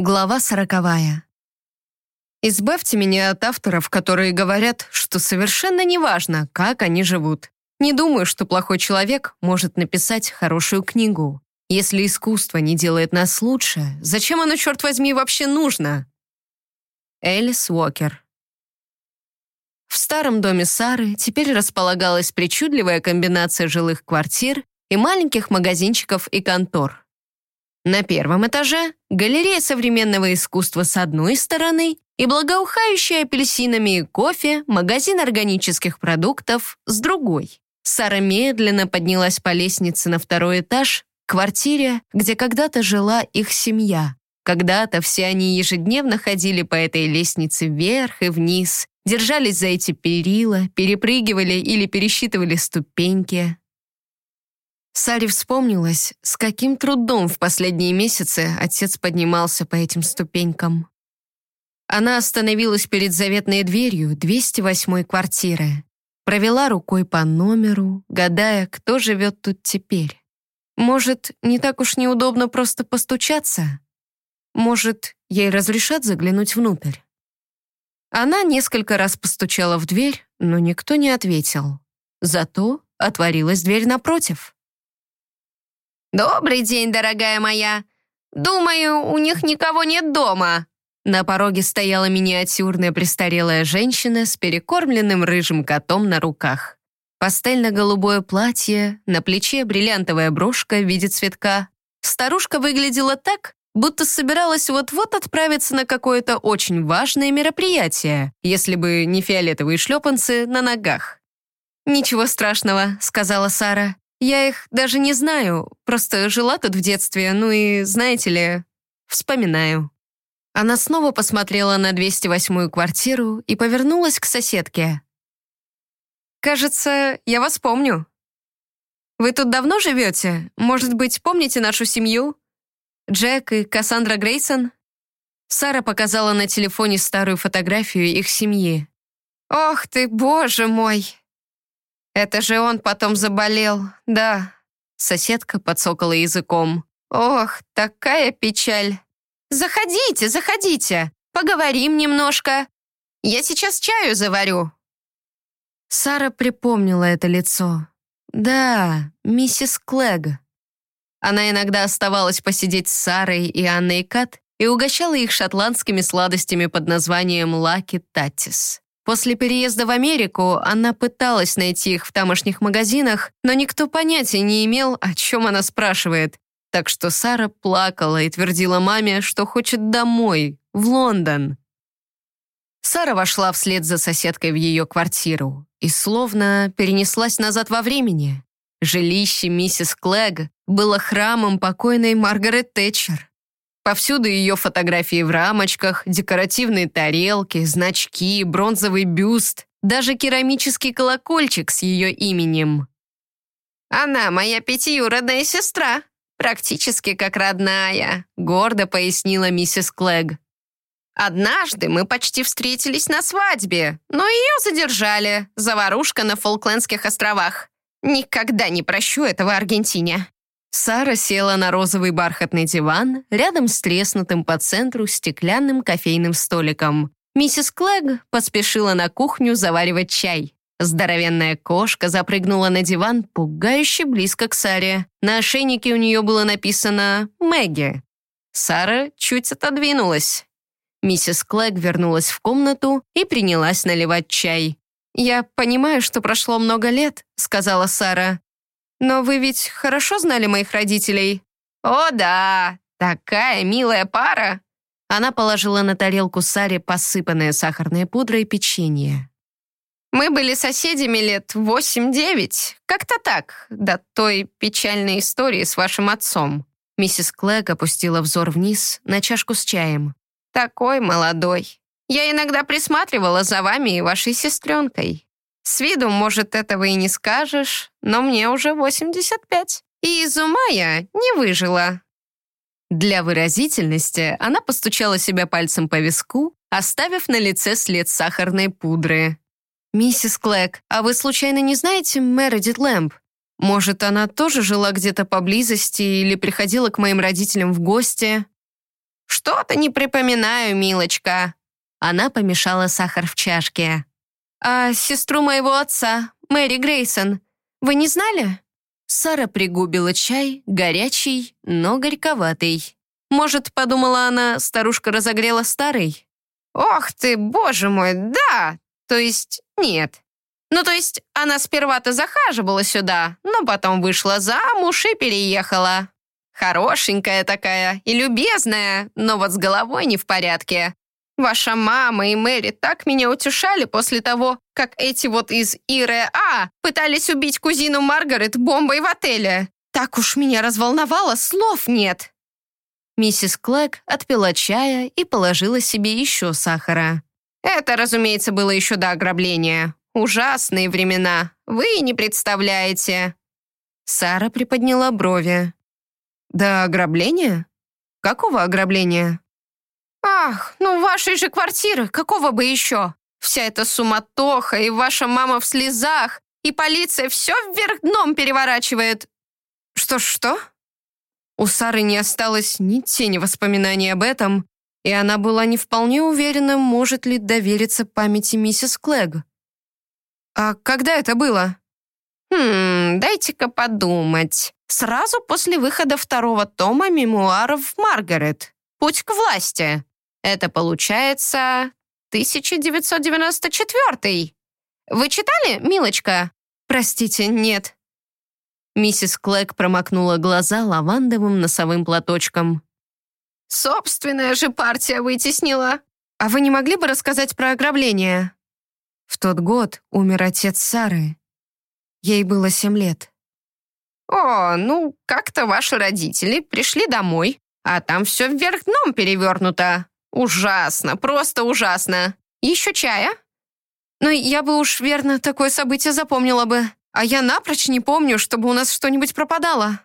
Глава сороковая. Избавьте меня от авторов, которые говорят, что совершенно неважно, как они живут. Не думаю, что плохой человек может написать хорошую книгу. Если искусство не делает нас лучше, зачем оно, черт возьми, вообще нужно? Элис Уокер. В старом доме Сары теперь располагалась причудливая комбинация жилых квартир и маленьких магазинчиков и контор. На первом этаже галерея современного искусства с одной стороны и благоухающий апельсинами и кофе магазин органических продуктов с другой. Сара медленно поднялась по лестнице на второй этаж к квартире, где когда-то жила их семья. Когда-то все они ежедневно ходили по этой лестнице вверх и вниз, держались за эти перила, перепрыгивали или пересчитывали ступеньки. Саре вспомнилось, с каким трудом в последние месяцы отец поднимался по этим ступенькам. Она остановилась перед заветной дверью 208-й квартиры, провела рукой по номеру, гадая, кто живет тут теперь. Может, не так уж неудобно просто постучаться? Может, ей разрешат заглянуть внутрь? Она несколько раз постучала в дверь, но никто не ответил. Зато отворилась дверь напротив. «Добрый день, дорогая моя. Думаю, у них никого нет дома». На пороге стояла миниатюрная престарелая женщина с перекормленным рыжим котом на руках. Пастельно-голубое платье, на плече бриллиантовая брошка в виде цветка. Старушка выглядела так, будто собиралась вот-вот отправиться на какое-то очень важное мероприятие, если бы не фиолетовые шлепанцы на ногах. «Ничего страшного», — сказала Сара. Я их даже не знаю, просто жила тут в детстве, ну и, знаете ли, вспоминаю». Она снова посмотрела на 208-ю квартиру и повернулась к соседке. «Кажется, я вас помню. Вы тут давно живете? Может быть, помните нашу семью? Джек и Кассандра Грейсон?» Сара показала на телефоне старую фотографию их семьи. «Ох ты, боже мой!» Это же он потом заболел, да. Соседка подсокала языком. Ох, такая печаль. Заходите, заходите. Поговорим немножко. Я сейчас чаю заварю. Сара припомнила это лицо. Да, миссис Клэг. Она иногда оставалась посидеть с Сарой и Анной Кат и угощала их шотландскими сладостями под названием «Лаки Таттис». После переезда в Америку она пыталась найти их в тамошних магазинах, но никто понятия не имел, о чем она спрашивает. Так что Сара плакала и твердила маме, что хочет домой, в Лондон. Сара вошла вслед за соседкой в ее квартиру и словно перенеслась назад во времени. Жилище миссис Клэг было храмом покойной Маргарет Тэтчер. Повсюду ее фотографии в рамочках, декоративные тарелки, значки, бронзовый бюст, даже керамический колокольчик с ее именем. «Она моя пятиюродная сестра, практически как родная», гордо пояснила миссис Клэг. «Однажды мы почти встретились на свадьбе, но ее задержали. Заварушка на Фолклендских островах. Никогда не прощу этого Аргентине». Сара села на розовый бархатный диван рядом с треснутым по центру стеклянным кофейным столиком. Миссис Клэг поспешила на кухню заваривать чай. Здоровенная кошка запрыгнула на диван пугающе близко к Саре. На ошейнике у нее было написано «Мэгги». Сара чуть отодвинулась. Миссис Клэг вернулась в комнату и принялась наливать чай. «Я понимаю, что прошло много лет», — сказала Сара. Но вы ведь хорошо знали моих родителей?» «О да, такая милая пара!» Она положила на тарелку Саре посыпанное сахарной пудрой печенье. «Мы были соседями лет восемь-девять, как-то так, до той печальной истории с вашим отцом». Миссис Клэг опустила взор вниз на чашку с чаем. «Такой молодой. Я иногда присматривала за вами и вашей сестренкой. С виду, может, этого и не скажешь, но мне уже 85. И из ума я не выжила». Для выразительности она постучала себя пальцем по виску, оставив на лице след сахарной пудры. «Миссис Клэк, а вы случайно не знаете Мередит Лэмп? Может, она тоже жила где-то поблизости или приходила к моим родителям в гости?» «Что-то не припоминаю, милочка». Она помешала сахар в чашке. «А сестру моего отца, Мэри Грейсон, вы не знали?» Сара пригубила чай, горячий, но горьковатый. Может, подумала она, старушка разогрела старый? «Ох ты, боже мой, да! То есть нет. Ну, то есть она сперва-то захаживала сюда, но потом вышла замуж и переехала. Хорошенькая такая и любезная, но вот с головой не в порядке. Ваша мама и Мэри так меня утешали после того, как эти вот из Ире А пытались убить кузину Маргарет бомбой в отеле. Так уж меня разволновало, слов нет. Миссис Клэк отпила чая и положила себе еще сахара. Это, разумеется, было еще до ограбления. Ужасные времена. Вы не представляете. Сара приподняла брови. «До ограбления? Какого ограбления?» «Ах, ну вашей же квартиры, какого бы еще? Вся эта суматоха, и ваша мама в слезах, и полиция все вверх дном переворачивает». «Что-что?» У Сары не осталось ни тени воспоминаний об этом, и она была не вполне уверена, может ли довериться памяти миссис Клэг. «А когда это было?» «Хм, дайте-ка подумать. Сразу после выхода второго тома мемуаров Маргарет. «Путь к власти». Это получается 1994. Вы читали, милочка? Простите, нет. Миссис Клэк промокнула глаза лавандовым носовым платочком. Собственная же партия вытеснила. А вы не могли бы рассказать про ограбление? В тот год умер отец Сары. Ей было семь лет. О, ну, как-то ваши родители пришли домой, а там все вверх дном перевернуто. Ужасно, просто ужасно. Еще чая? Ну, я бы уж верно такое событие запомнила бы. А я напрочь не помню, чтобы у нас что-нибудь пропадало.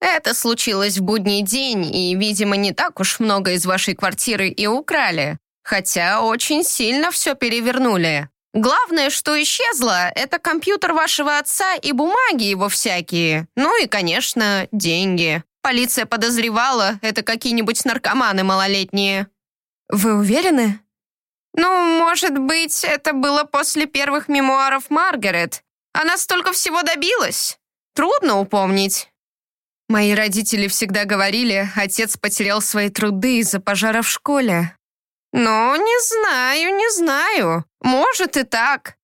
Это случилось в будний день, и, видимо, не так уж много из вашей квартиры и украли. Хотя очень сильно все перевернули. Главное, что исчезло, это компьютер вашего отца и бумаги его всякие. Ну и, конечно, деньги. Полиция подозревала, это какие-нибудь наркоманы малолетние». «Вы уверены?» «Ну, может быть, это было после первых мемуаров Маргарет. Она столько всего добилась. Трудно упомнить». Мои родители всегда говорили, отец потерял свои труды из-за пожара в школе. «Ну, не знаю, не знаю. Может и так.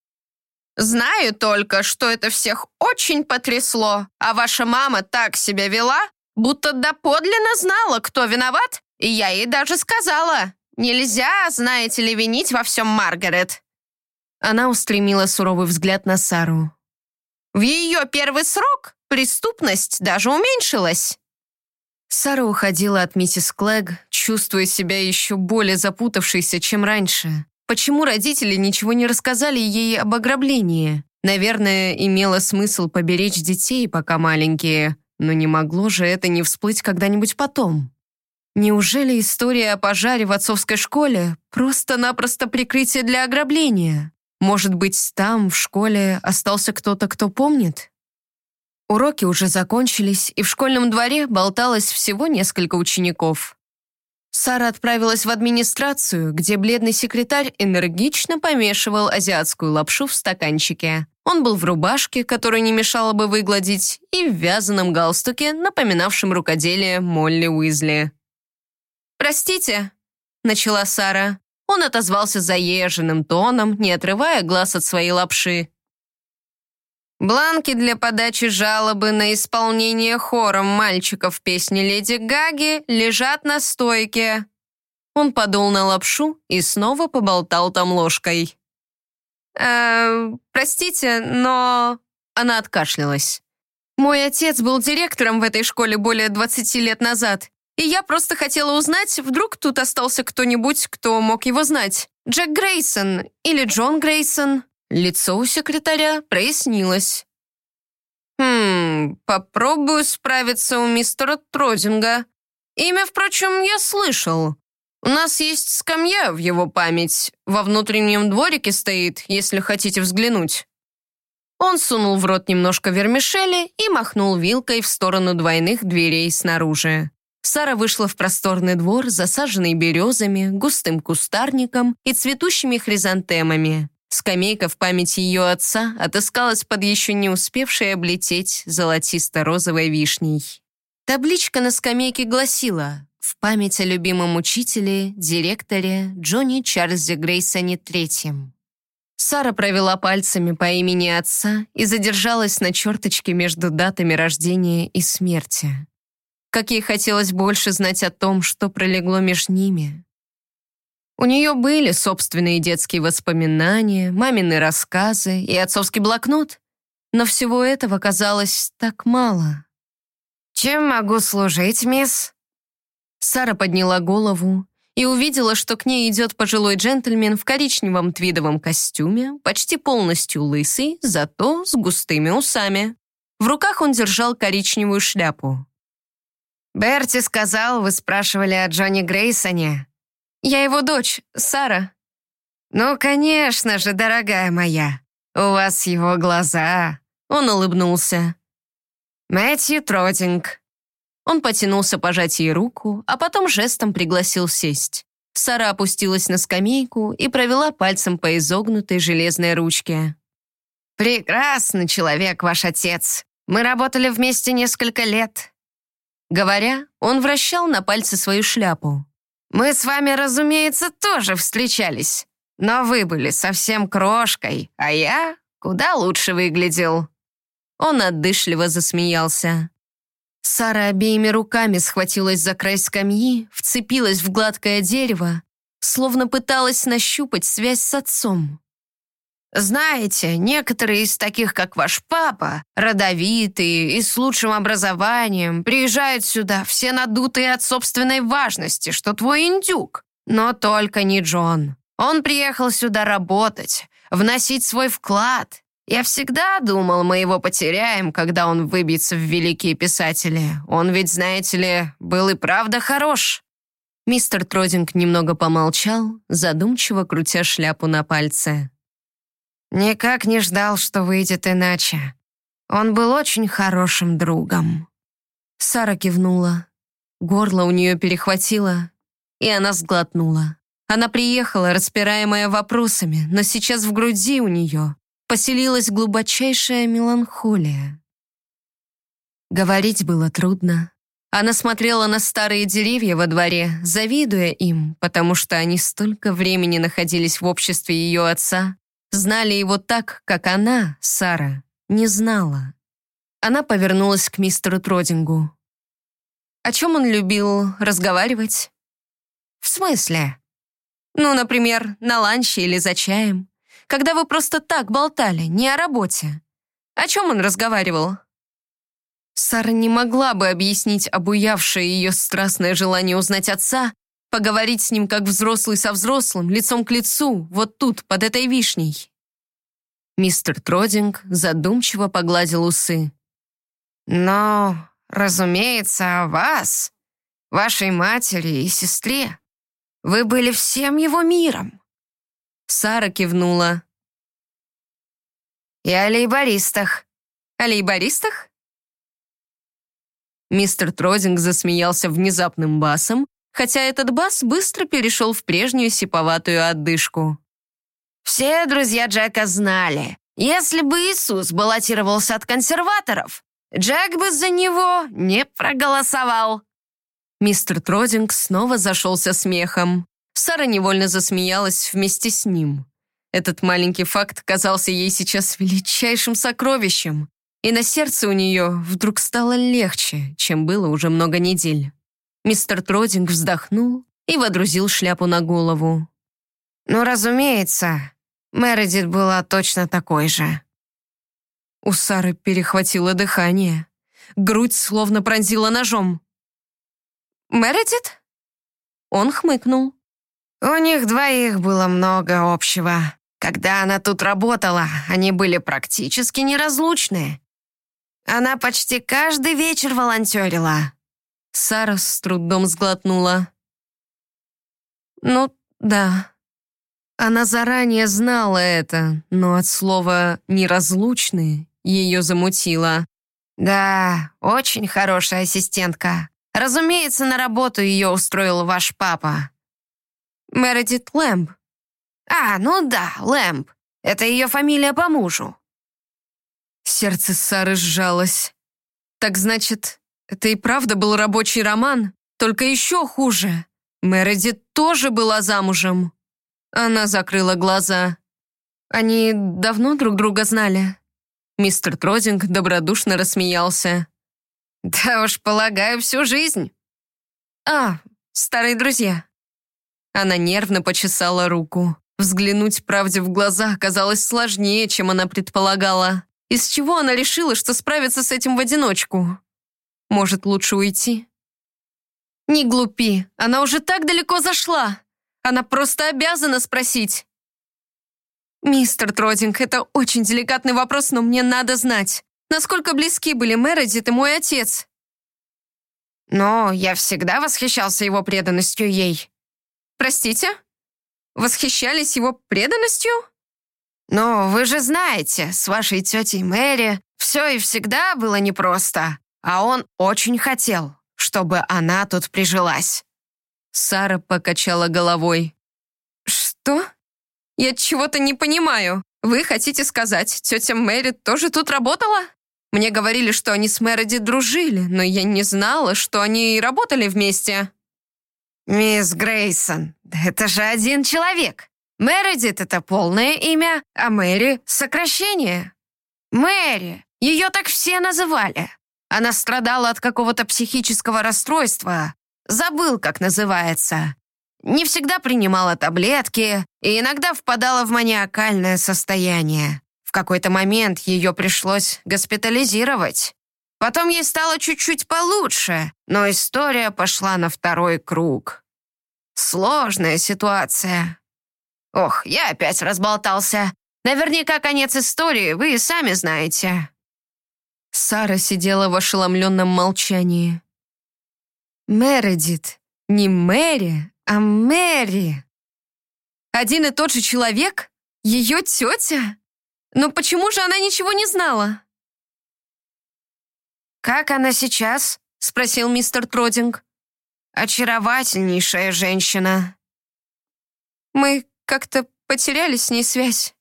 Знаю только, что это всех очень потрясло, а ваша мама так себя вела, будто доподлинно знала, кто виноват, и я ей даже сказала, нельзя, знаете ли, винить во всем Маргарет». Она устремила суровый взгляд на Сару. «В ее первый срок преступность даже уменьшилась». Сара уходила от миссис Клэг, чувствуя себя еще более запутавшейся, чем раньше. Почему родители ничего не рассказали ей об ограблении? Наверное, имело смысл поберечь детей, пока маленькие. Но не могло же это не всплыть когда-нибудь потом. Неужели история о пожаре в отцовской школе просто-напросто прикрытие для ограбления? Может быть, там, в школе, остался кто-то, кто помнит? Уроки уже закончились, и в школьном дворе болталось всего несколько учеников. Сара отправилась в администрацию, где бледный секретарь энергично помешивал азиатскую лапшу в стаканчике. Он был в рубашке, которую не мешало бы выгладить, и в вязаном галстуке, напоминавшем рукоделие Молли Уизли. «Простите», — начала Сара. Он отозвался заезженным тоном, не отрывая глаз от своей лапши. Бланки для подачи жалобы на исполнение хором мальчиков песни Леди Гаги лежат на стойке. Он подул на лапшу и снова поболтал там ложкой. «Э, простите, но...» Она откашлялась. «Мой отец был директором в этой школе более 20 лет назад, и я просто хотела узнать, вдруг тут остался кто-нибудь, кто мог его знать. Джек Грейсон или Джон Грейсон». Лицо у секретаря прояснилось. «Хм, попробую справиться у мистера Тродинга. Имя, впрочем, я слышал. У нас есть скамья в его память. Во внутреннем дворике стоит, если хотите взглянуть». Он сунул в рот немножко вермишели и махнул вилкой в сторону двойных дверей снаружи. Сара вышла в просторный двор, засаженный березами, густым кустарником и цветущими хризантемами. Скамейка в памяти ее отца отыскалась под еще не успевшей облететь золотисто-розовой вишней. Табличка на скамейке гласила «В память о любимом учителе, директоре Джонни Чарльзе Грейсоне Третьем». Сара провела пальцами по имени отца и задержалась на черточке между датами рождения и смерти. Как ей хотелось больше знать о том, что пролегло между ними. У нее были собственные детские воспоминания, мамины рассказы и отцовский блокнот, но всего этого казалось так мало. «Чем могу служить, мисс?» Сара подняла голову и увидела, что к ней идет пожилой джентльмен в коричневом твидовом костюме, почти полностью лысый, зато с густыми усами. В руках он держал коричневую шляпу. «Берти сказал, вы спрашивали о Джонни Грейсоне». «Я его дочь, Сара». «Ну, конечно же, дорогая моя. У вас его глаза». Он улыбнулся. «Мэтью Тротинг». Он потянулся пожать ей руку, а потом жестом пригласил сесть. Сара опустилась на скамейку и провела пальцем по изогнутой железной ручке. «Прекрасный человек, ваш отец. Мы работали вместе несколько лет. Говоря, он вращал на пальце свою шляпу. «Мы с вами, разумеется, тоже встречались. Но вы были совсем крошкой, а я куда лучше выглядел». Он отдышливо засмеялся. Сара обеими руками схватилась за край скамьи, вцепилась в гладкое дерево, словно пыталась нащупать связь с отцом. Знаете, некоторые из таких, как ваш папа, родовитые и с лучшим образованием, приезжают сюда, все надутые от собственной важности, что твой индюк. Но только не Джон. Он приехал сюда работать, вносить свой вклад. Я всегда думал, мы его потеряем, когда он выбьется в великие писатели. Он ведь, знаете ли, был и правда хорош. Мистер Тродинг немного помолчал, задумчиво крутя шляпу на пальце. Никак не ждал, что выйдет иначе. Он был очень хорошим другом». Сара кивнула. Горло у нее перехватило, и она сглотнула. Она приехала, распираемая вопросами, но сейчас в груди у нее поселилась глубочайшая меланхолия. Говорить было трудно. Она смотрела на старые деревья во дворе, завидуя им, потому что они столько времени находились в обществе ее отца, знали его так, как она, Сара, не знала. Она повернулась к мистеру Тродингу. О чем он любил разговаривать? В смысле? Ну, например, на ланче или за чаем. Когда вы просто так болтали, не о работе. О чем он разговаривал? Сара не могла бы объяснить обуявшее ее страстное желание узнать отца, Поговорить с ним как взрослый со взрослым, лицом к лицу, вот тут, под этой вишней. Мистер Тродинг задумчиво погладил усы. «Но, разумеется, о вас, вашей матери и сестре. Вы были всем его миром». Сара кивнула. «И о лейбористах». «О лейбористах?» Мистер Тродинг засмеялся внезапным басом, хотя этот бас быстро перешел в прежнюю сиповатую отдышку. «Все друзья Джека знали, если бы Иисус баллотировался от консерваторов, Джек бы за него не проголосовал». Мистер Тродинг снова зашелся смехом. Сара невольно засмеялась вместе с ним. Этот маленький факт казался ей сейчас величайшим сокровищем, и на сердце у нее вдруг стало легче, чем было уже много недель. Мистер Тродинг вздохнул и водрузил шляпу на голову. «Ну, разумеется, Мередит была точно такой же». У Сары перехватило дыхание. Грудь словно пронзила ножом. «Мередит?» Он хмыкнул. «У них двоих было много общего. Когда она тут работала, они были практически неразлучны. Она почти каждый вечер волонтерила. Сара с трудом сглотнула. «Ну, да». Она заранее знала это, но от слова «неразлучные» ее замутило. «Да, очень хорошая ассистентка. Разумеется, на работу ее устроил ваш папа». «Мередит Лэмб». «А, ну да, Лэмб. Это ее фамилия по мужу». Сердце Сары сжалось. «Так значит, это и правда был рабочий роман? Только еще хуже. Мередит тоже была замужем». Она закрыла глаза. «Они давно друг друга знали?» Мистер Тродинг добродушно рассмеялся. «Да уж, полагаю, всю жизнь». «А, старые друзья». Она нервно почесала руку. Взглянуть правде в глаза оказалось сложнее, чем она предполагала. Из чего она решила, что справится с этим в одиночку? Может, лучше уйти? Не глупи, она уже так далеко зашла. Она просто обязана спросить. «Мистер Тродинг, это очень деликатный вопрос, но мне надо знать. Насколько близки были Мередит и мой отец?» «Но я всегда восхищался его преданностью ей». «Простите? Восхищались его преданностью?» «Но вы же знаете, с вашей тетей Мэри все и всегда было непросто, а он очень хотел, чтобы она тут прижилась». Сара покачала головой. «Что? Я чего-то не понимаю. Вы хотите сказать, тетя Мэри тоже тут работала? Мне говорили, что они с Мереди дружили, но я не знала, что они работали вместе». «Мисс Грейсон, это же один человек. Мередит — это полное имя, а Мэри — сокращение. Мэри, ее так все называли. Она страдала от какого-то психического расстройства. Забыл, как называется. Не всегда принимала таблетки и иногда впадала в маниакальное состояние. В какой-то момент ее пришлось госпитализировать. Потом ей стало чуть-чуть получше, но история пошла на второй круг. Сложная ситуация. Ох, я опять разболтался. Наверняка конец истории вы и сами знаете». Сара сидела в ошеломленном молчании. Мередит. Не Мэри, а Мэри. Один и тот же человек? Ее тетя? Но почему же она ничего не знала? «Как она сейчас?» — спросил мистер Тродинг. «Очаровательнейшая женщина». «Мы как-то потеряли с ней связь».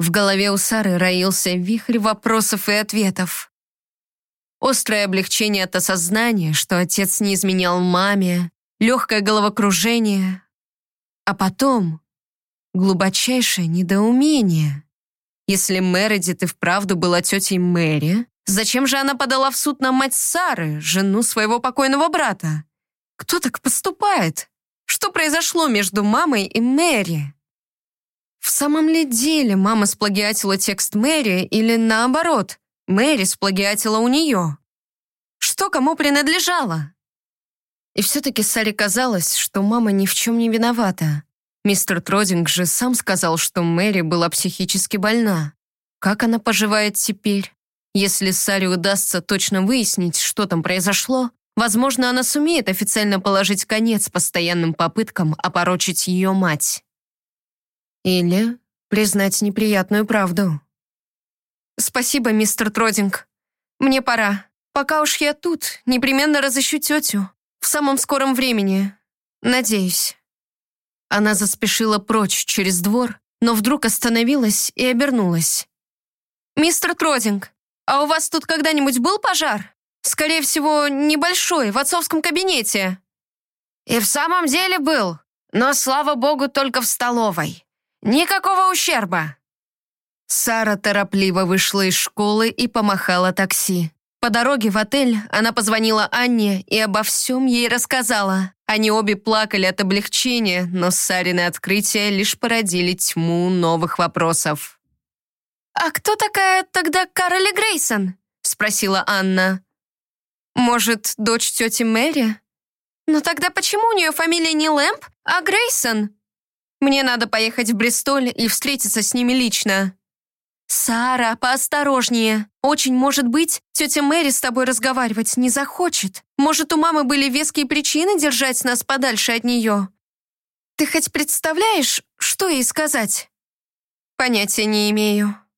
В голове у Сары роился вихрь вопросов и ответов. Острое облегчение от осознания, что отец не изменял маме, легкое головокружение. А потом глубочайшее недоумение. Если Мередит и вправду была тетей Мэри, зачем же она подала в суд на мать Сары, жену своего покойного брата? Кто так поступает? Что произошло между мамой и Мэри? В самом ли деле мама сплагиатила текст Мэри или наоборот, Мэри сплагиатила у нее? Что кому принадлежало? И все-таки Саре казалось, что мама ни в чем не виновата. Мистер Тродинг же сам сказал, что Мэри была психически больна. Как она поживает теперь? Если Саре удастся точно выяснить, что там произошло, Возможно, она сумеет официально положить конец постоянным попыткам опорочить ее мать. Или признать неприятную правду. «Спасибо, мистер Тродинг. Мне пора. Пока уж я тут, непременно разыщу тетю. В самом скором времени. Надеюсь». Она заспешила прочь через двор, но вдруг остановилась и обернулась. «Мистер Тродинг, а у вас тут когда-нибудь был пожар?» Скорее всего, небольшой, в отцовском кабинете». «И в самом деле был, но, слава богу, только в столовой. Никакого ущерба». Сара торопливо вышла из школы и помахала такси. По дороге в отель она позвонила Анне и обо всем ей рассказала. Они обе плакали от облегчения, но Сарины открытия лишь породили тьму новых вопросов. «А кто такая тогда Кароли Грейсон?» — спросила Анна. Может, дочь тети Мэри? Но тогда почему у нее фамилия не Лэмп, а Грейсон? Мне надо поехать в Бристоль и встретиться с ними лично. Сара, поосторожнее. Очень может быть, тетя Мэри с тобой разговаривать не захочет. Может, у мамы были веские причины держать нас подальше от нее? Ты хоть представляешь, что ей сказать? Понятия не имею.